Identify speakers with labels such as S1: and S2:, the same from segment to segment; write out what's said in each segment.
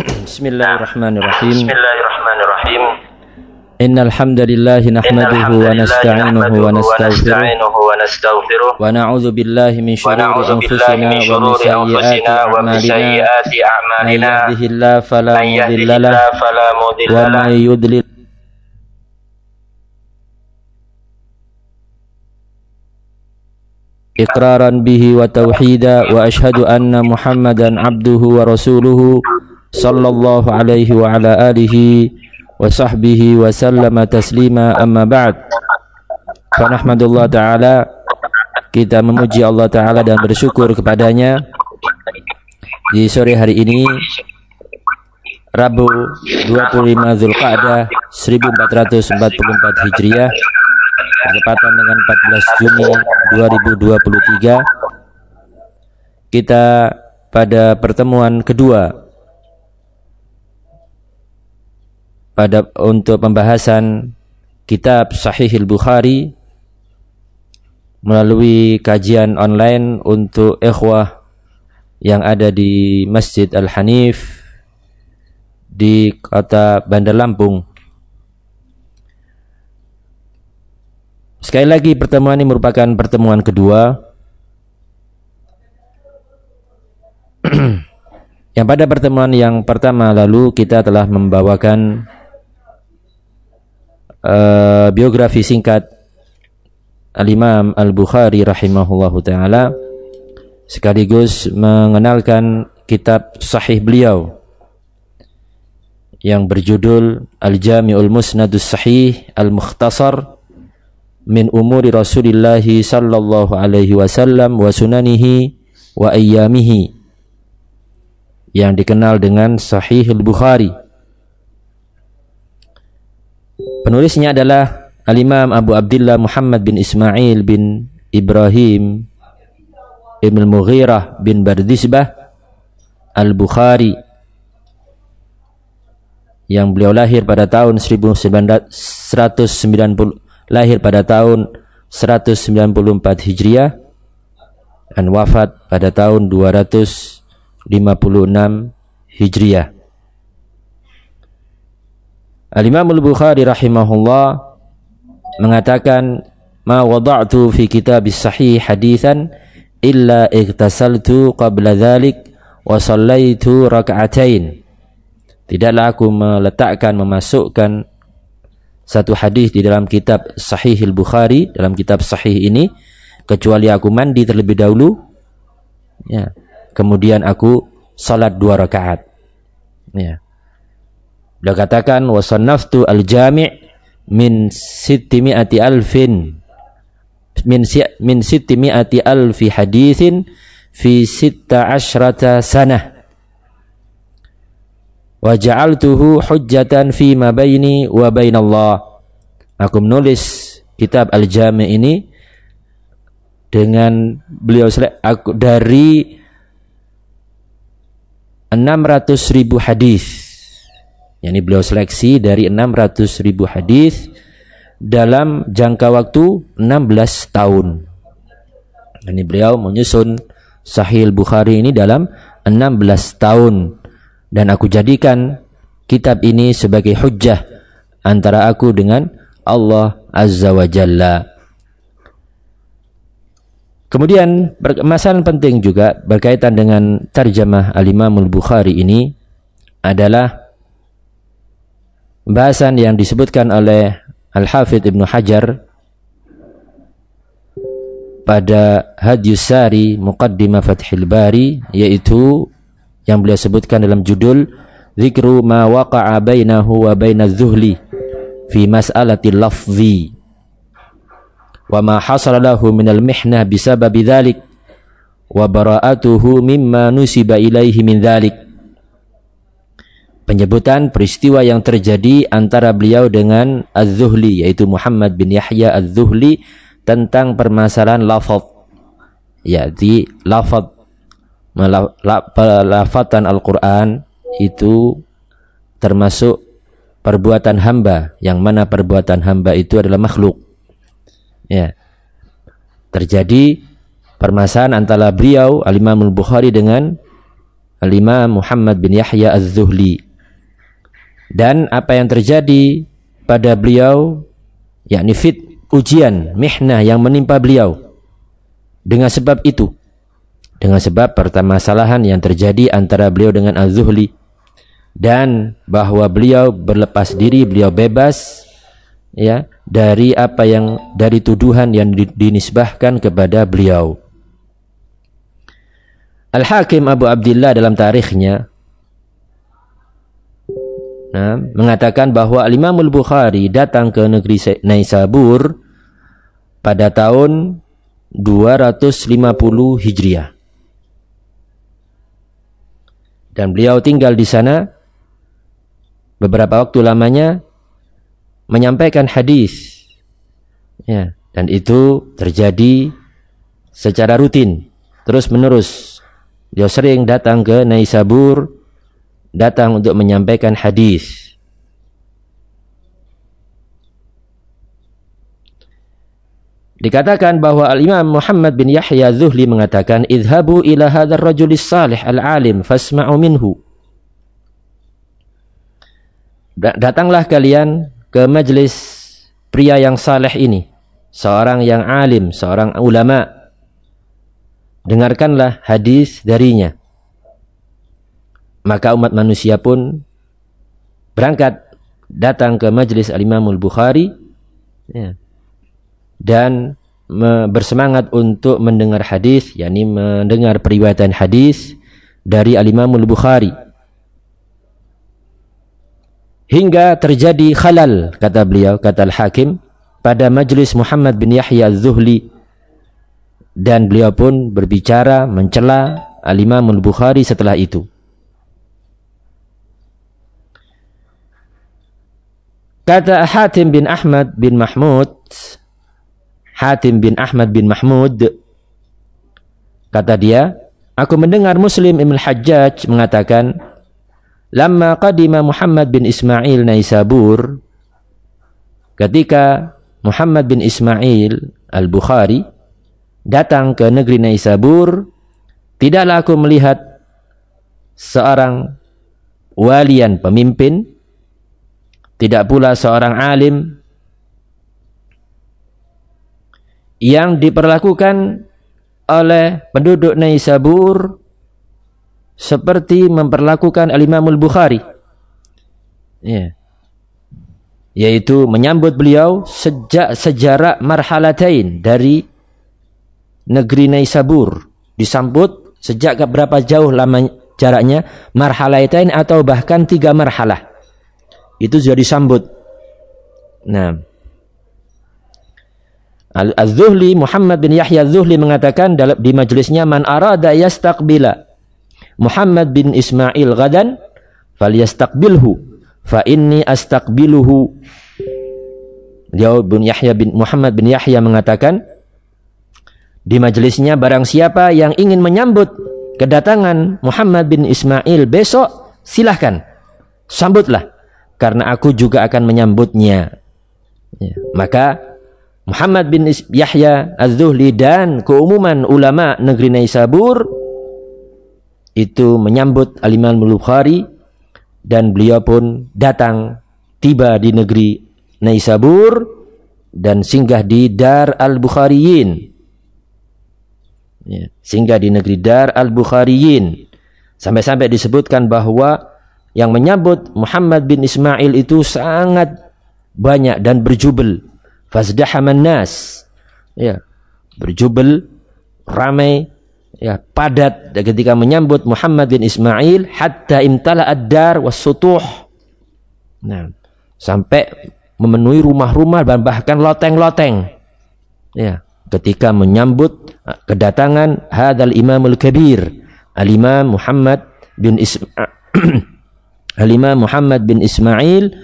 S1: بسم الله الرحمن الرحيم
S2: بسم الله الرحمن الرحيم
S1: إن الحمد لله نحمده ونستعينه ونستغفره ونعوذ بالله من شرور أنفسنا
S2: من
S1: ومن سيئات أعمالنا. من يهده الله فلا مضل له. ومن يضلل إقرارا به وتوحيدا وأشهد أن محمدا عبده ورسوله. sallallahu alaihi wa ala alihi wa sahbihi wa sallama taslima amma ba'd. Fa ta'ala kita memuji Allah ta'ala dan bersyukur kepadanya. Di sore hari ini Rabu 25 Zulqa'dah 1444 Hijriah bertepatan dengan 14 Juni 2023 kita pada pertemuan kedua pada untuk pembahasan kitab Sahih Al-Bukhari melalui kajian online untuk ikhwah yang ada di Masjid Al-Hanif di kota Bandar Lampung. Sekali lagi pertemuan ini merupakan pertemuan kedua yang pada pertemuan yang pertama lalu kita telah membawakan uh, biografi singkat Al-Imam Al-Bukhari rahimahullahu taala sekaligus mengenalkan kitab sahih beliau yang berjudul Al-Jami'ul Musnadus Sahih Al-Mukhtasar min umuri Rasulillah sallallahu alaihi wasallam wa sunanihi wa ayyamihi yang dikenal dengan Sahih Al-Bukhari. Penulisnya adalah Al-Imam Abu Abdullah Muhammad bin Ismail bin Ibrahim Ibn Mughirah bin Bardisbah Al-Bukhari yang beliau lahir pada tahun 1990 lahir pada tahun 194 Hijriah dan wafat pada tahun 256 Hijriah. Al-Imam Al-Bukhari rahimahullah mengatakan ma wada'tu fi kitab sahih hadithan illa igtasaltu qabla dhalik wa sallaitu raka'atain. Tidaklah aku meletakkan memasukkan satu hadis di dalam kitab Sahih Al-Bukhari dalam kitab Sahih ini kecuali aku mandi terlebih dahulu ya kemudian aku salat dua rakaat ya beliau katakan wasannaftu al-jami' min sittimi'ati alfin min si, min sittimi'ati alfi hadithin fi sitta ashrata sanah. Wa ja'altuhu hujjatan fi ma baini wa bainallah. Aku menulis kitab al-jami ini dengan beliau aku dari 600 ribu hadis yakni beliau seleksi dari 600 ribu hadis dalam jangka waktu 16 tahun ini beliau menyusun Sahih Bukhari ini dalam 16 tahun dan aku jadikan kitab ini sebagai hujjah antara aku dengan Allah Azza wa Jalla. Kemudian masalah penting juga berkaitan dengan tarjamah Al-Imam Al-Bukhari ini adalah bahasan yang disebutkan oleh Al-Hafidh Ibnu Hajar pada Hadyus Sari Muqaddimah Fathil Bari yaitu yang beliau sebutkan dalam judul Zikru ma waqa'a bainahu wa bainaz zuhli fi mas'alati lafzi wa ma hasala lahu min al-mihnah bisababi dhalik wa bara'atuhu mimma nusiba ilaihi min dhalik penyebutan peristiwa yang terjadi antara beliau dengan Az-Zuhli yaitu Muhammad bin Yahya Az-Zuhli tentang permasalahan lafaz yaitu lafaz pelafatan Al-Quran itu termasuk perbuatan hamba yang mana perbuatan hamba itu adalah makhluk. Ya. Terjadi permasalahan antara beliau Al-Imam Al-Bukhari dengan Al-Imam Muhammad bin Yahya Az-Zuhli. Dan apa yang terjadi pada beliau yakni fit ujian mihnah yang menimpa beliau dengan sebab itu dengan sebab permasalahan yang terjadi antara beliau dengan Az-Zuhli dan bahwa beliau berlepas diri, beliau bebas ya dari apa yang dari tuduhan yang dinisbahkan kepada beliau. Al-Hakim Abu Abdullah dalam tarikhnya nah, mengatakan bahwa Al-Imam Al-Bukhari datang ke negeri Naisabur pada tahun 250 Hijriah. Dan beliau tinggal di sana beberapa waktu lamanya menyampaikan hadis. Ya, dan itu terjadi secara rutin, terus menerus. Dia sering datang ke Naisabur, datang untuk menyampaikan hadis. Dikatakan bahwa Al-Imam Muhammad bin Yahya Zuhli mengatakan, "Idhabu ila hadzal rajulis salih al-alim fasma'u minhu." Datanglah kalian ke majlis pria yang saleh ini, seorang yang alim, seorang ulama. Dengarkanlah hadis darinya. Maka umat manusia pun berangkat datang ke majlis Al-Imamul Bukhari ya, dan bersemangat untuk mendengar hadis, yakni mendengar periwayatan hadis dari Al-Imamul Bukhari. Hingga terjadi khalal kata beliau kata al-hakim pada majlis Muhammad bin Yahya az-Zuhli dan beliau pun berbicara mencela al-Imam al-Bukhari setelah itu kata Hatim bin Ahmad bin Mahmud Hatim bin Ahmad bin Mahmud kata dia aku mendengar Muslim Ibn Hajjaj mengatakan Lama qadima Muhammad bin Ismail Naisabur ketika Muhammad bin Ismail Al-Bukhari datang ke negeri Naisabur tidaklah aku melihat seorang walian pemimpin tidak pula seorang alim yang diperlakukan oleh penduduk Naisabur seperti memperlakukan Al-Imamul Bukhari. Ya. Yaitu menyambut beliau sejak sejarah marhalatain dari negeri Naisabur. Disambut sejak berapa jauh lama jaraknya marhalatain atau bahkan tiga marhalah. Itu sudah disambut. Nah, Az-Zuhli Muhammad bin Yahya Az-Zuhli mengatakan dalam di majelisnya man arada yastaqbila Muhammad bin Ismail gadan falyastaqbilhu fa inni astaqbiluhu. Beliau bin Yahya bin Muhammad bin Yahya mengatakan di majelisnya barang siapa yang ingin menyambut kedatangan Muhammad bin Ismail besok silahkan sambutlah karena aku juga akan menyambutnya ya. maka Muhammad bin Yahya Az-Zuhli dan keumuman ulama negeri Naisabur itu menyambut Al-Imam Bukhari dan beliau pun datang tiba di negeri Naisabur dan singgah di Dar Al-Bukhariyin. Ya, singgah di negeri Dar Al-Bukhariyin. Sampai-sampai disebutkan bahwa yang menyambut Muhammad bin Ismail itu sangat banyak dan berjubel. Fazdahaman nas. Ya, berjubel, ramai ya padat ketika menyambut Muhammad bin Ismail hatta imtala ad-dar was-sutuh. Nah, sampai memenuhi rumah-rumah dan bahkan loteng-loteng. Ya, ketika menyambut uh, kedatangan hadal imamul kabir, al-imam Muhammad bin Ismail al-imam Muhammad bin Ismail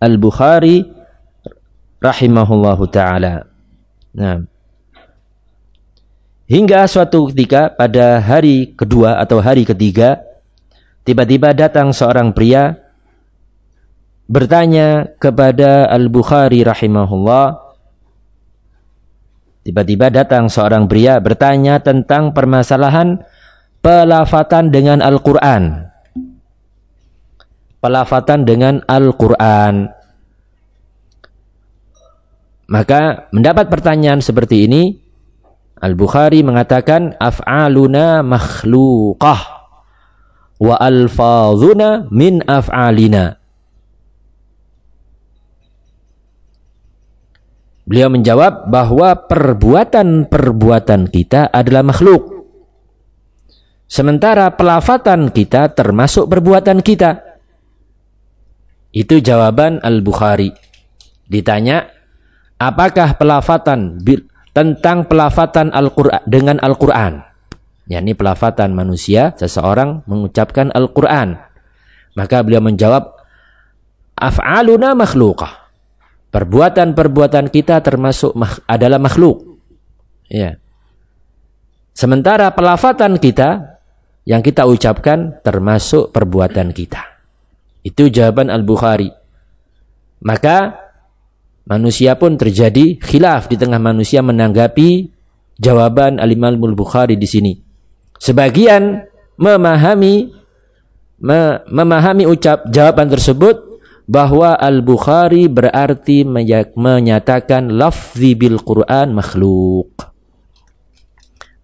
S1: al-Bukhari rahimahullahu taala. Nah, Hingga suatu ketika pada hari kedua atau hari ketiga, tiba-tiba datang seorang pria bertanya kepada Al-Bukhari rahimahullah. Tiba-tiba datang seorang pria bertanya tentang permasalahan pelafatan dengan Al-Qur'an. Pelafatan dengan Al-Qur'an. Maka mendapat pertanyaan seperti ini, Al-Bukhari mengatakan af'aluna makhluqah wa alfazuna min af'alina. Beliau menjawab bahwa perbuatan-perbuatan kita adalah makhluk. Sementara pelafatan kita termasuk perbuatan kita. Itu jawaban Al-Bukhari. Ditanya, apakah pelafatan tentang pelafatan Al-Qur'an dengan Al-Qur'an? yakni pelafatan manusia seseorang mengucapkan Al-Qur'an. Maka beliau menjawab, af'aluna makhluqah. Perbuatan-perbuatan kita termasuk adalah makhluk. Ya. Sementara pelafatan kita yang kita ucapkan termasuk perbuatan kita. Itu jawaban Al-Bukhari. Maka manusia pun terjadi khilaf di tengah manusia menanggapi jawaban Al-Imam Al-Bukhari di sini. Sebagian memahami memahami ucap jawaban tersebut bahwa Al-Bukhari berarti menyatakan lafzi bil Quran makhluk.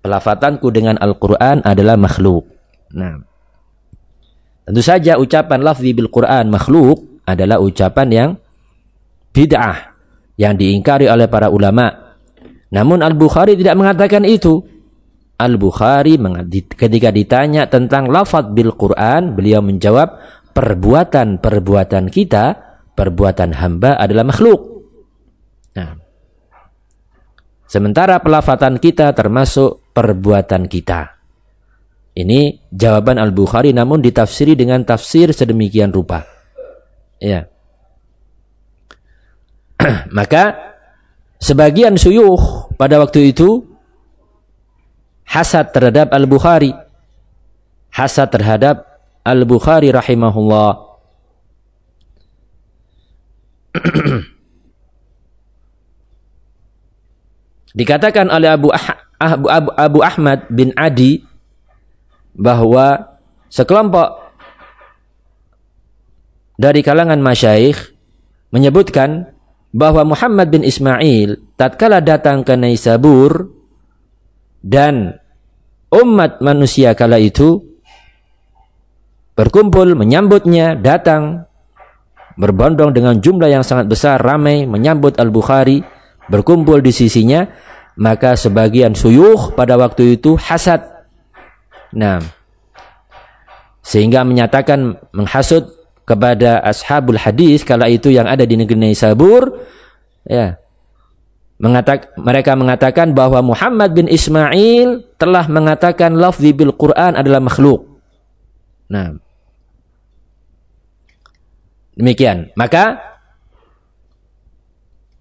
S1: Pelafatanku dengan Al-Quran adalah makhluk. Nah, tentu saja ucapan lafzi bil Quran makhluk adalah ucapan yang bid'ah yang diingkari oleh para ulama. Namun Al-Bukhari tidak mengatakan itu. Al-Bukhari ketika ditanya tentang lafaz bil Quran, beliau menjawab perbuatan-perbuatan kita, perbuatan hamba adalah makhluk. Nah, sementara pelafatan kita termasuk perbuatan kita. Ini jawaban Al-Bukhari namun ditafsiri dengan tafsir sedemikian rupa. Ya. Maka sebagian suyuh pada waktu itu hasad terhadap Al-Bukhari. Hasad terhadap Al-Bukhari rahimahullah. Dikatakan oleh Abu, ah, Abu, Abu, Abu Ahmad bin Adi bahwa sekelompok dari kalangan masyaikh menyebutkan bahwa Muhammad bin Ismail tatkala datang ke Naisabur dan umat manusia kala itu berkumpul menyambutnya, datang berbondong dengan jumlah yang sangat besar, ramai menyambut Al-Bukhari, berkumpul di sisinya, maka sebagian suyuh pada waktu itu hasad. Nah, sehingga menyatakan menghasut kepada ashabul hadis kala itu yang ada di negeri Naisabur, ya. Mengatak, mereka mengatakan bahwa Muhammad bin Ismail telah mengatakan lafzi bil Quran adalah makhluk. Nah, Demikian. Maka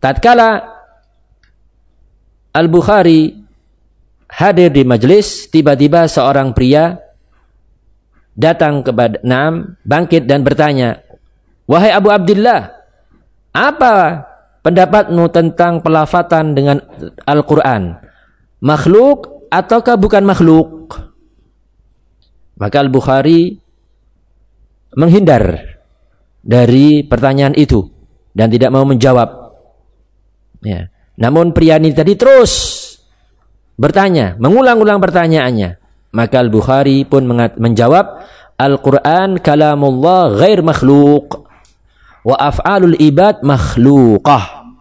S1: tatkala Al-Bukhari hadir di majelis, tiba-tiba seorang pria datang kepada Naam, bangkit dan bertanya, "Wahai Abu Abdullah, apa pendapatmu tentang pelafatan dengan Al-Qur'an? Makhluk ataukah bukan makhluk?" Maka Al-Bukhari menghindar dari pertanyaan itu dan tidak mau menjawab. Ya. Namun pria ini tadi terus bertanya, mengulang-ulang pertanyaannya. Maka Al-Bukhari pun menjawab, Al-Quran kalamullah ghair makhluk wa af'alul ibad makhlukah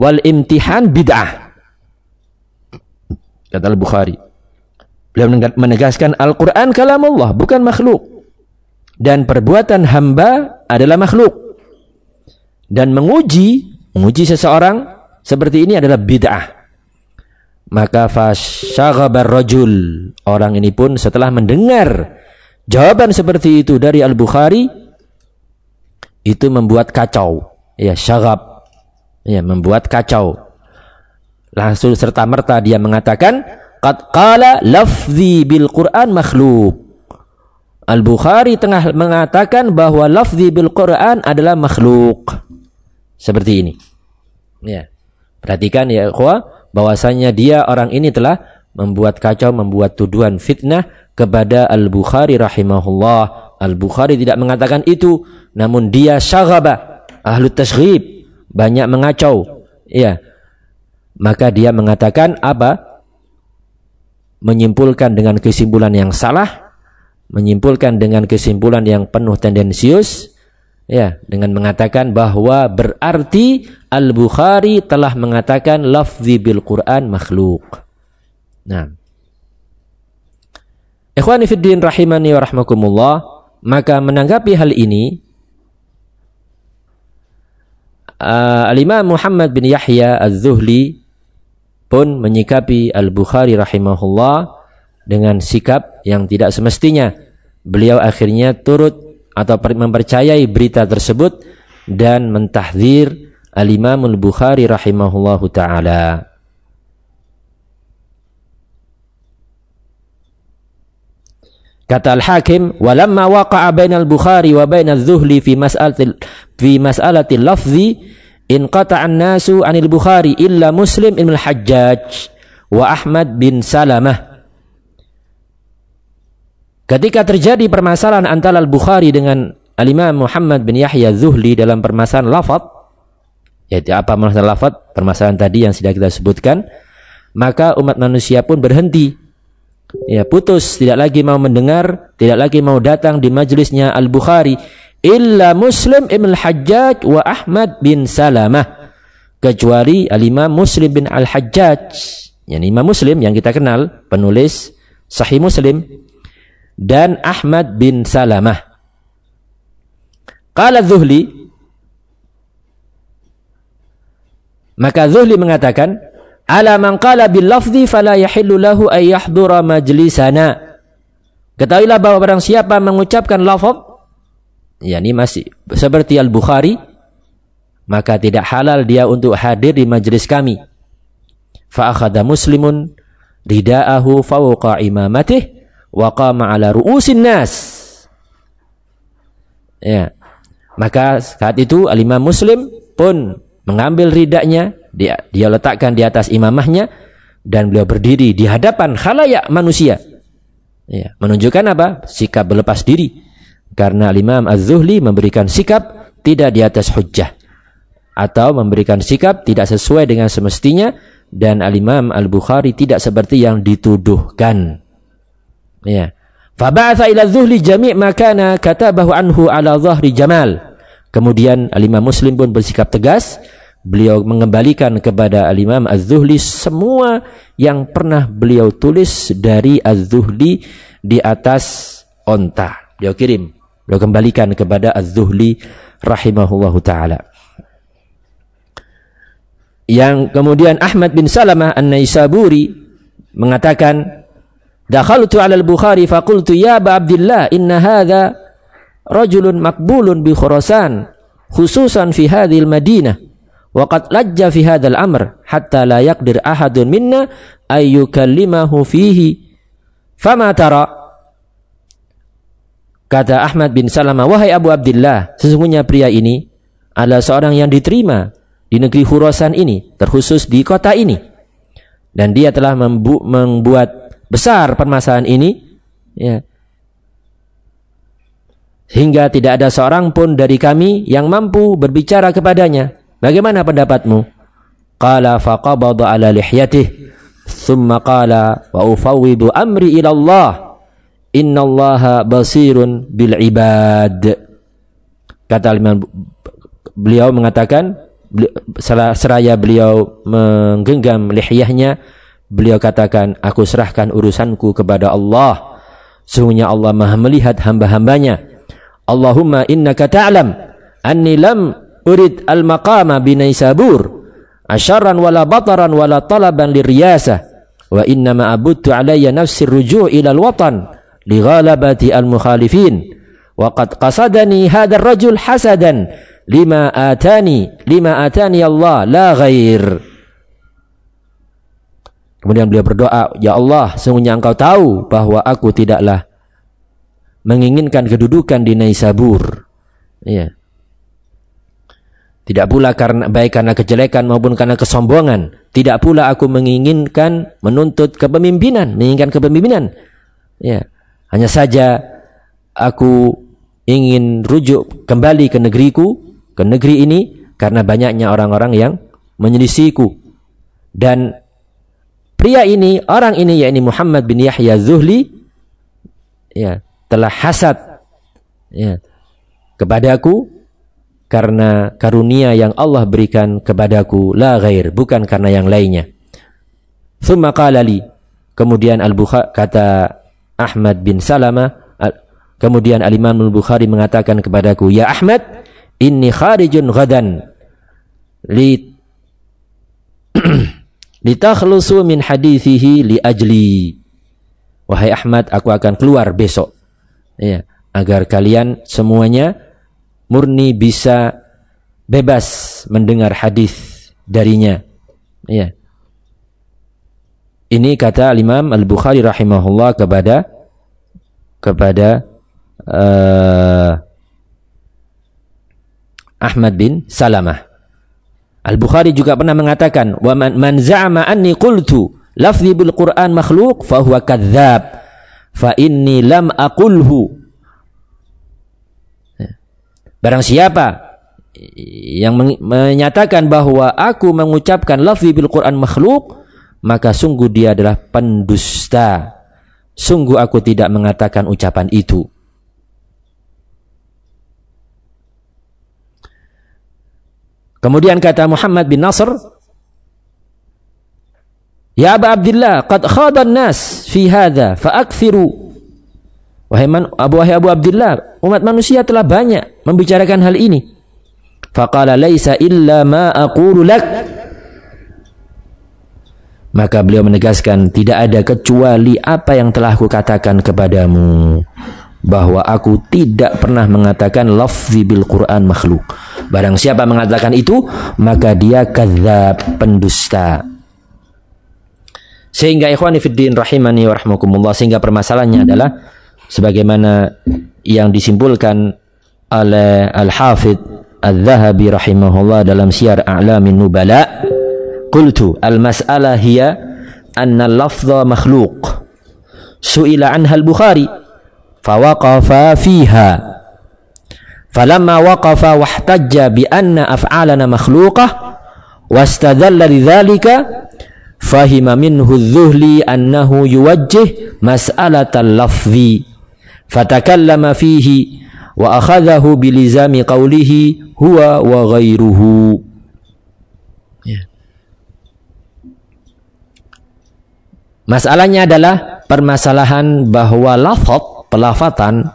S1: wal imtihan bid'ah. Kata Al-Bukhari. Beliau menegaskan Al-Quran kalamullah bukan makhluk dan perbuatan hamba adalah makhluk. Dan menguji, menguji seseorang seperti ini adalah bid'ah. Maka fasyaghabar rajul. Orang ini pun setelah mendengar jawaban seperti itu dari Al-Bukhari itu membuat kacau. Ya, syagab. Ya, membuat kacau. Langsung serta merta dia mengatakan qad qala lafzi bil Qur'an makhluk Al-Bukhari tengah mengatakan bahwa lafzi bil Quran adalah makhluk. Seperti ini. Ya. Perhatikan ya, ikhwah, bahwasanya dia orang ini telah membuat kacau, membuat tuduhan fitnah kepada Al-Bukhari rahimahullah. Al-Bukhari tidak mengatakan itu, namun dia syagaba, ahlu tasghib, banyak mengacau. Ya. Maka dia mengatakan apa? Menyimpulkan dengan kesimpulan yang salah, menyimpulkan dengan kesimpulan yang penuh tendensius, ya, dengan mengatakan bahwa berarti Al-Bukhari telah mengatakan lafzi bil Quran makhluk. Nah, Ikhwani fiddin rahimani wa rahmakumullah, maka menanggapi hal ini uh, Al-Imam Muhammad bin Yahya Az-Zuhli pun menyikapi Al-Bukhari rahimahullah dengan sikap yang tidak semestinya. Beliau akhirnya turut atau mempercayai berita tersebut dan mentahdir Al-Imam Al-Bukhari rahimahullahu taala. Kata Al-Hakim, "Walamma waqa'a bainal Bukhari wa bainal Zuhli fi mas'alatil fi mas'alatil lafzi inqata'a an-nasu 'anil Bukhari illa Muslim ibn al-Hajjaj wa Ahmad bin Salamah." Ketika terjadi permasalahan antara Al-Bukhari dengan Al-Imam Muhammad bin Yahya Zuhli dalam permasalahan lafaz, yaitu apa masalah lafaz? Permasalahan tadi yang sudah kita sebutkan, maka umat manusia pun berhenti ya putus tidak lagi mau mendengar tidak lagi mau datang di majelisnya Al Bukhari illa Muslim ibn Hajjaj wa Ahmad bin Salamah kecuali Al Imam Muslim bin Al Hajjaj yang Imam Muslim yang kita kenal penulis Sahih Muslim dan Ahmad bin Salamah Qala Zuhli maka Zuhli mengatakan ala man qala bil lafzi fala yahillu lahu ay yahdura majlisana. Ketahuilah bahwa barang siapa mengucapkan lafaz yakni masih seperti Al-Bukhari maka tidak halal dia untuk hadir di majlis kami. Fa akhadha muslimun ridaahu fawqa imamatih wa qama ala ru'usin nas. Ya. Maka saat itu Al-Imam Muslim pun mengambil ridaknya dia, dia letakkan di atas imamahnya dan beliau berdiri di hadapan khalayak manusia. Ya, menunjukkan apa? Sikap berlepas diri. Karena Imam Az-Zuhli memberikan sikap tidak di atas hujjah atau memberikan sikap tidak sesuai dengan semestinya dan Al-Imam Al-Bukhari tidak seperti yang dituduhkan. Ya. Faba'atha ila Zuhli jami' makana katabahu anhu ala zahri Jamal. Kemudian Al-Imam Muslim pun bersikap tegas beliau mengembalikan kepada al-Imam Az-Zuhli semua yang pernah beliau tulis dari Az-Zuhli di atas onta. Beliau kirim, beliau kembalikan kepada Az-Zuhli rahimahullahu taala. Yang kemudian Ahmad bin Salamah An-Naisaburi mengatakan, "Dakhaltu 'ala al-Bukhari faqultu ya Aba Abdullah inna hadha rajulun maqbulun bi Khurasan khususan fi hadhihi al-Madinah." Waqad lajja fi hadzal amr hatta la yaqdir ahadun minna ay yukallimahu fihi. Fama tara? Kata Ahmad bin Salamah, wahai Abu Abdullah, sesungguhnya pria ini adalah seorang yang diterima di negeri Khurasan ini, terkhusus di kota ini. Dan dia telah membu membuat besar permasalahan ini, ya. Hingga tidak ada seorang pun dari kami yang mampu berbicara kepadanya. Bagaimana pendapatmu? Qala faqabada ala lihyatih thumma qala wa ufawwidu amri ila Allah innallaha basirun bil ibad kata beliau mengatakan seraya beliau menggenggam lihyahnya beliau katakan aku serahkan urusanku kepada Allah. Sungguhnya Allah Maha melihat hamba-hambanya. Allahumma innaka ta'lam. Anni lam urid al-maqama binaisabur. Asyaran wala bataran wala talaban liriyasah wa inna ma abudtu alayya nafsi ruju' ila al-watan li ghalabati al-mukhalifin. Wa qad qasadani hadha ar-rajul hasadan lima atani lima atani Allah la ghair Kemudian beliau berdoa, Ya Allah, sungguhnya engkau tahu bahwa aku tidaklah menginginkan kedudukan di Naisabur. Ya. Tidak pula karena baik karena kejelekan maupun karena kesombongan. Tidak pula aku menginginkan menuntut kepemimpinan, menginginkan kepemimpinan. Ya. Hanya saja aku ingin rujuk kembali ke negeriku, ke negeri ini karena banyaknya orang-orang yang menyelisihiku. Dan pria ini, orang ini yakni Muhammad bin Yahya Zuhli ya, telah hasad ya, kepadaku karena karunia yang Allah berikan kepadaku la ghair bukan karena yang lainnya. Thumma qala li kemudian Al-Bukhari kata Ahmad bin Salama kemudian Al-Imam Al-Bukhari mengatakan kepadaku ya Ahmad inni kharijun ghadan li litakhlusu min hadithihi li ajli wahai Ahmad aku akan keluar besok ya agar kalian semuanya murni bisa bebas mendengar hadis darinya. Ya. Ini kata Imam Al-Bukhari rahimahullah kepada kepada uh, Ahmad bin Salamah. Al-Bukhari juga pernah mengatakan, "Wa man, man za'ama anni qultu lafzi bil Qur'an makhluk fa huwa kadzdzab fa inni lam aqulhu." Barang siapa yang menyatakan bahwa aku mengucapkan lafzi bil Quran makhluk, maka sungguh dia adalah pendusta. Sungguh aku tidak mengatakan ucapan itu. Kemudian kata Muhammad bin Nasr, Ya Aba Abdullah, qad khadan nas fi hadha fa akthiru Wahai man, Abu Wahai Abu Abdullah, umat manusia telah banyak membicarakan hal ini. Faqala laisa illa ma aqulu lak. Maka beliau menegaskan tidak ada kecuali apa yang telah aku katakan kepadamu bahwa aku tidak pernah mengatakan lafzi bil Quran makhluk. Barang siapa mengatakan itu, maka dia kadzab, pendusta. Sehingga ikhwani fiddin rahimani wa rahmakumullah sehingga permasalahannya adalah sebagaimana yang disimpulkan oleh Al-Hafidh Al-Zahabi rahimahullah dalam Syiar A'lamin Nubala qultu al-mas'alah hiya anna al-lafdha makhluq su'ila anha al-Bukhari fawaqafa fiha falamma waqafa wahtajja bi anna af'alana makhluqah wastadalla lidzalika fahima minhu adh-dhuhli annahu yuwajjih mas'alatal lafzi fatakallama fihi wa wa ghairuhu ya. Masalahnya adalah permasalahan bahwa lafaz pelafatan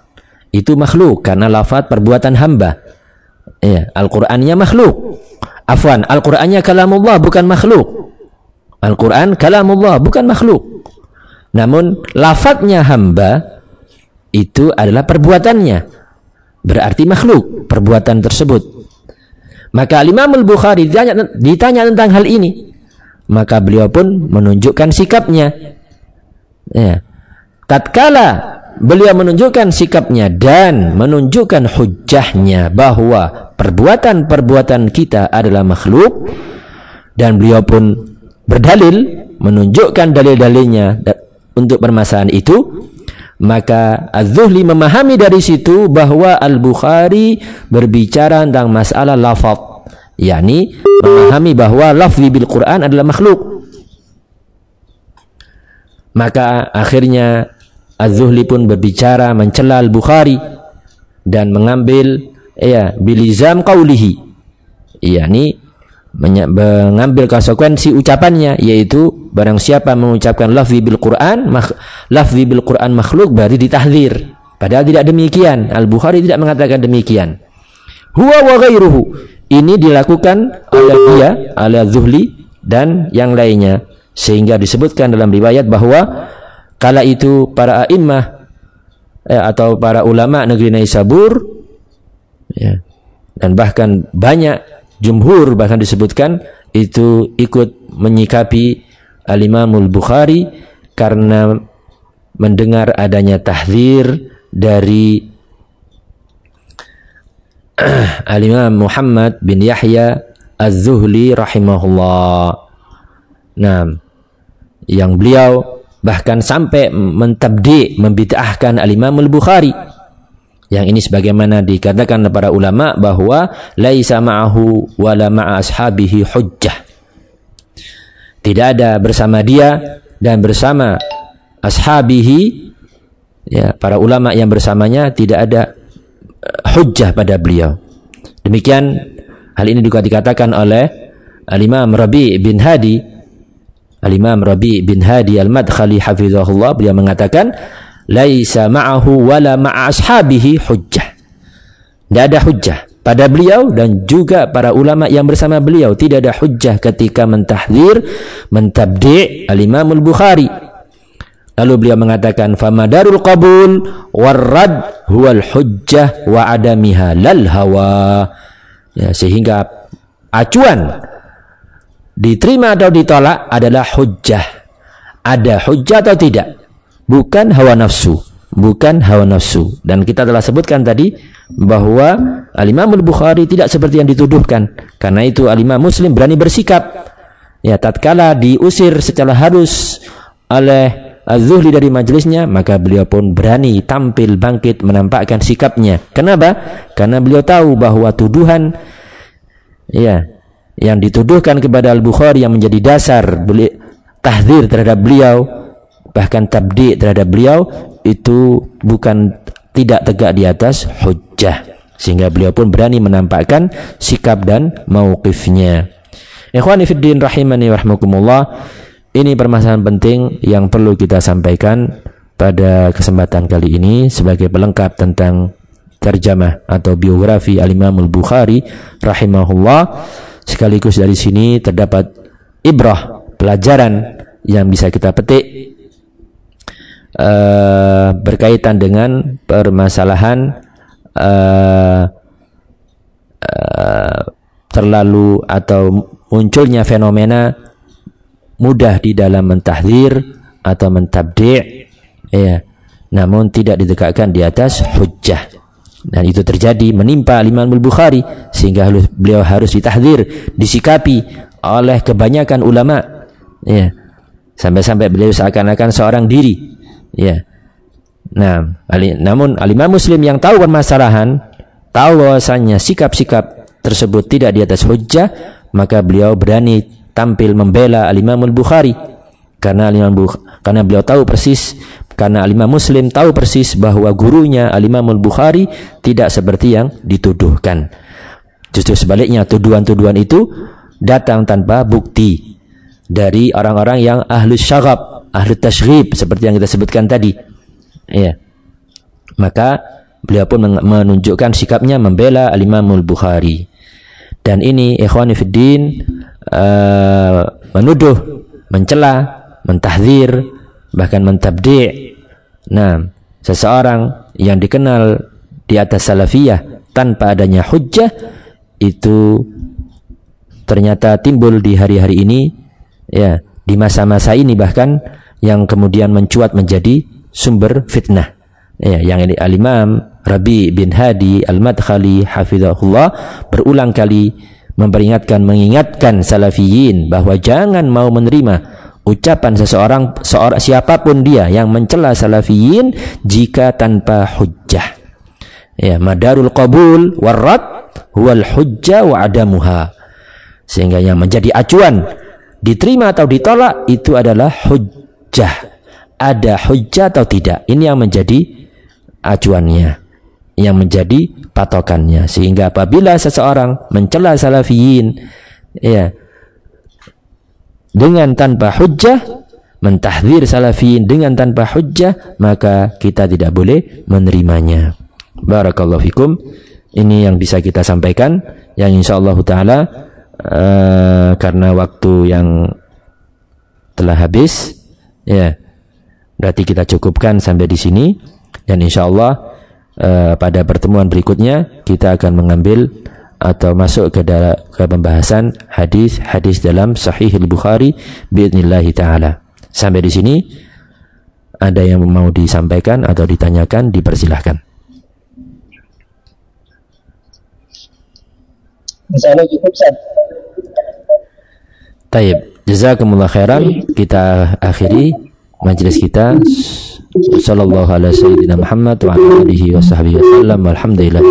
S1: itu makhluk karena lafaz perbuatan hamba. Ya, Al-Qur'annya makhluk. Afwan, Al-Qur'annya kalamullah bukan makhluk. Al-Qur'an kalamullah bukan makhluk. Namun lafadznya hamba itu adalah perbuatannya. Berarti makhluk perbuatan tersebut. Maka Imam Al-Bukhari ditanya, ditanya tentang hal ini. Maka beliau pun menunjukkan sikapnya. Ya. Tatkala beliau menunjukkan sikapnya dan menunjukkan hujahnya bahwa perbuatan-perbuatan kita adalah makhluk dan beliau pun berdalil menunjukkan dalil-dalilnya untuk permasalahan itu maka Az-Zuhli memahami dari situ bahwa Al-Bukhari berbicara tentang masalah lafaz, yakni memahami bahwa lafzi bil Quran adalah makhluk. Maka akhirnya Az-Zuhli pun berbicara mencela Al-Bukhari dan mengambil ya bilizam qaulihi yakni mengambil konsekuensi ucapannya yaitu barang siapa mengucapkan lafzi bil Quran lafzi bil Quran makhluk berarti ditahdir. Padahal tidak demikian. Al Bukhari tidak mengatakan demikian. Huwa wa ghairuhu. Ini dilakukan oleh dia oleh Zuhli dan yang lainnya. Sehingga disebutkan dalam riwayat bahwa kala itu para a'immah eh, atau para ulama negeri Naisabur ya, dan bahkan banyak jumhur bahkan disebutkan itu ikut menyikapi Al-Imamul Bukhari karena mendengar adanya tahzir dari Al-Imam Muhammad bin Yahya Az-Zuhli rahimahullah. Nah, yang beliau bahkan sampai mentabdi membid'ahkan al-Imam al-Bukhari. Yang ini sebagaimana dikatakan para ulama bahwa laisa ma'ahu wala ma'a ashabihi hujjah. Tidak ada bersama dia dan bersama ashabihi ya para ulama yang bersamanya tidak ada eh, hujjah pada beliau. Demikian hal ini juga dikatakan oleh al-Imam Rabi bin Hadi Al-Imam Rabi bin Hadi Al-Madkhali hafizahullah beliau mengatakan laisa ma'ahu wala ma'a ashabihi hujjah. Tidak ada hujjah pada beliau dan juga para ulama yang bersama beliau. Tidak ada hujjah ketika mentahdir mentabdi' al-Imam al-Bukhari. Lalu beliau mengatakan famadarul qabul warrad huwal hujjah wa adamiha lal hawa. Ya, sehingga acuan diterima atau ditolak adalah hujjah. Ada hujjah atau tidak? Bukan hawa nafsu. Bukan hawa nafsu. Dan kita telah sebutkan tadi bahwa Al-Imam Al-Bukhari tidak seperti yang dituduhkan. Karena itu Al-Imam Muslim berani bersikap. Ya, tatkala diusir secara harus oleh Az-Zuhli dari majelisnya, maka beliau pun berani tampil bangkit menampakkan sikapnya. Kenapa? Karena beliau tahu bahwa tuduhan ya yang dituduhkan kepada Al-Bukhari yang menjadi dasar tahdir terhadap beliau bahkan tabdi terhadap beliau itu bukan tidak tegak di atas hujjah. Sehingga beliau pun berani menampakkan sikap dan mauqifnya. Ikhwani fiddin rahimani warahmatullah ini permasalahan penting yang perlu kita sampaikan pada kesempatan kali ini sebagai pelengkap tentang terjemah atau biografi Al-Imam Al-Bukhari rahimahullah Sekaligus dari sini terdapat ibrah, pelajaran yang bisa kita petik uh, berkaitan dengan permasalahan uh, uh, terlalu atau munculnya fenomena mudah di dalam mentahdir atau mentabdi' ya. Namun tidak ditegakkan di atas hujjah dan itu terjadi menimpa Imam Al-Bukhari sehingga beliau harus ditahdir, disikapi oleh kebanyakan ulama. Ya. Sampai-sampai beliau seakan-akan seorang diri. Ya. Nah, namun Imam Muslim yang tahu permasalahan, tahu bahwasanya sikap-sikap tersebut tidak di atas hujjah, maka beliau berani tampil membela Al-Imam Al-Bukhari karena Imam karena beliau tahu persis karena Alimah Muslim tahu persis bahwa gurunya Alimah Al-Bukhari tidak seperti yang dituduhkan. Justru sebaliknya tuduhan-tuduhan itu datang tanpa bukti dari orang-orang yang ahlu syagab, ahlu tashrib seperti yang kita sebutkan tadi. Ya. Maka beliau pun menunjukkan sikapnya membela Alimah Al-Bukhari. Dan ini ikhwani fiddin uh, menuduh, mencela, mentahdir, bahkan mentabdi' nah seseorang yang dikenal di atas salafiyah tanpa adanya hujjah itu ternyata timbul di hari-hari ini ya di masa-masa ini bahkan yang kemudian mencuat menjadi sumber fitnah. Ya yang ini al-Imam Rabi bin Hadi Al-Madkhali hafizahullah berulang kali memperingatkan mengingatkan salafiyin bahwa jangan mau menerima ucapan seseorang seorang siapa pun dia yang mencela salafiyin jika tanpa hujjah. Ya, madarul qabul warad huwal hujjah wa adamuha. Sehingga yang menjadi acuan diterima atau ditolak itu adalah hujjah. Ada hujjah atau tidak. Ini yang menjadi acuannya. Yang menjadi patokannya. Sehingga apabila seseorang mencela salafiyin ya, dengan tanpa hujjah mentahdir salafin dengan tanpa hujjah maka kita tidak boleh menerimanya. Barakallahu fikum. Ini yang bisa kita sampaikan yang insyaallah taala uh, karena waktu yang telah habis ya. Berarti kita cukupkan sampai di sini dan insyaallah uh, pada pertemuan berikutnya kita akan mengambil atau masuk ke dalam ke pembahasan hadis-hadis dalam Sahih Al-Bukhari biidznillah taala. Sampai di sini ada yang mau disampaikan atau ditanyakan dipersilahkan.
S3: Misalnya cukup Ustaz.
S1: Taib, jazakumullah khairan. Kita akhiri majelis kita. Sallallahu alaihi wasallam Muhammad wa alihi wa sahbihi wasallam. Alhamdulillah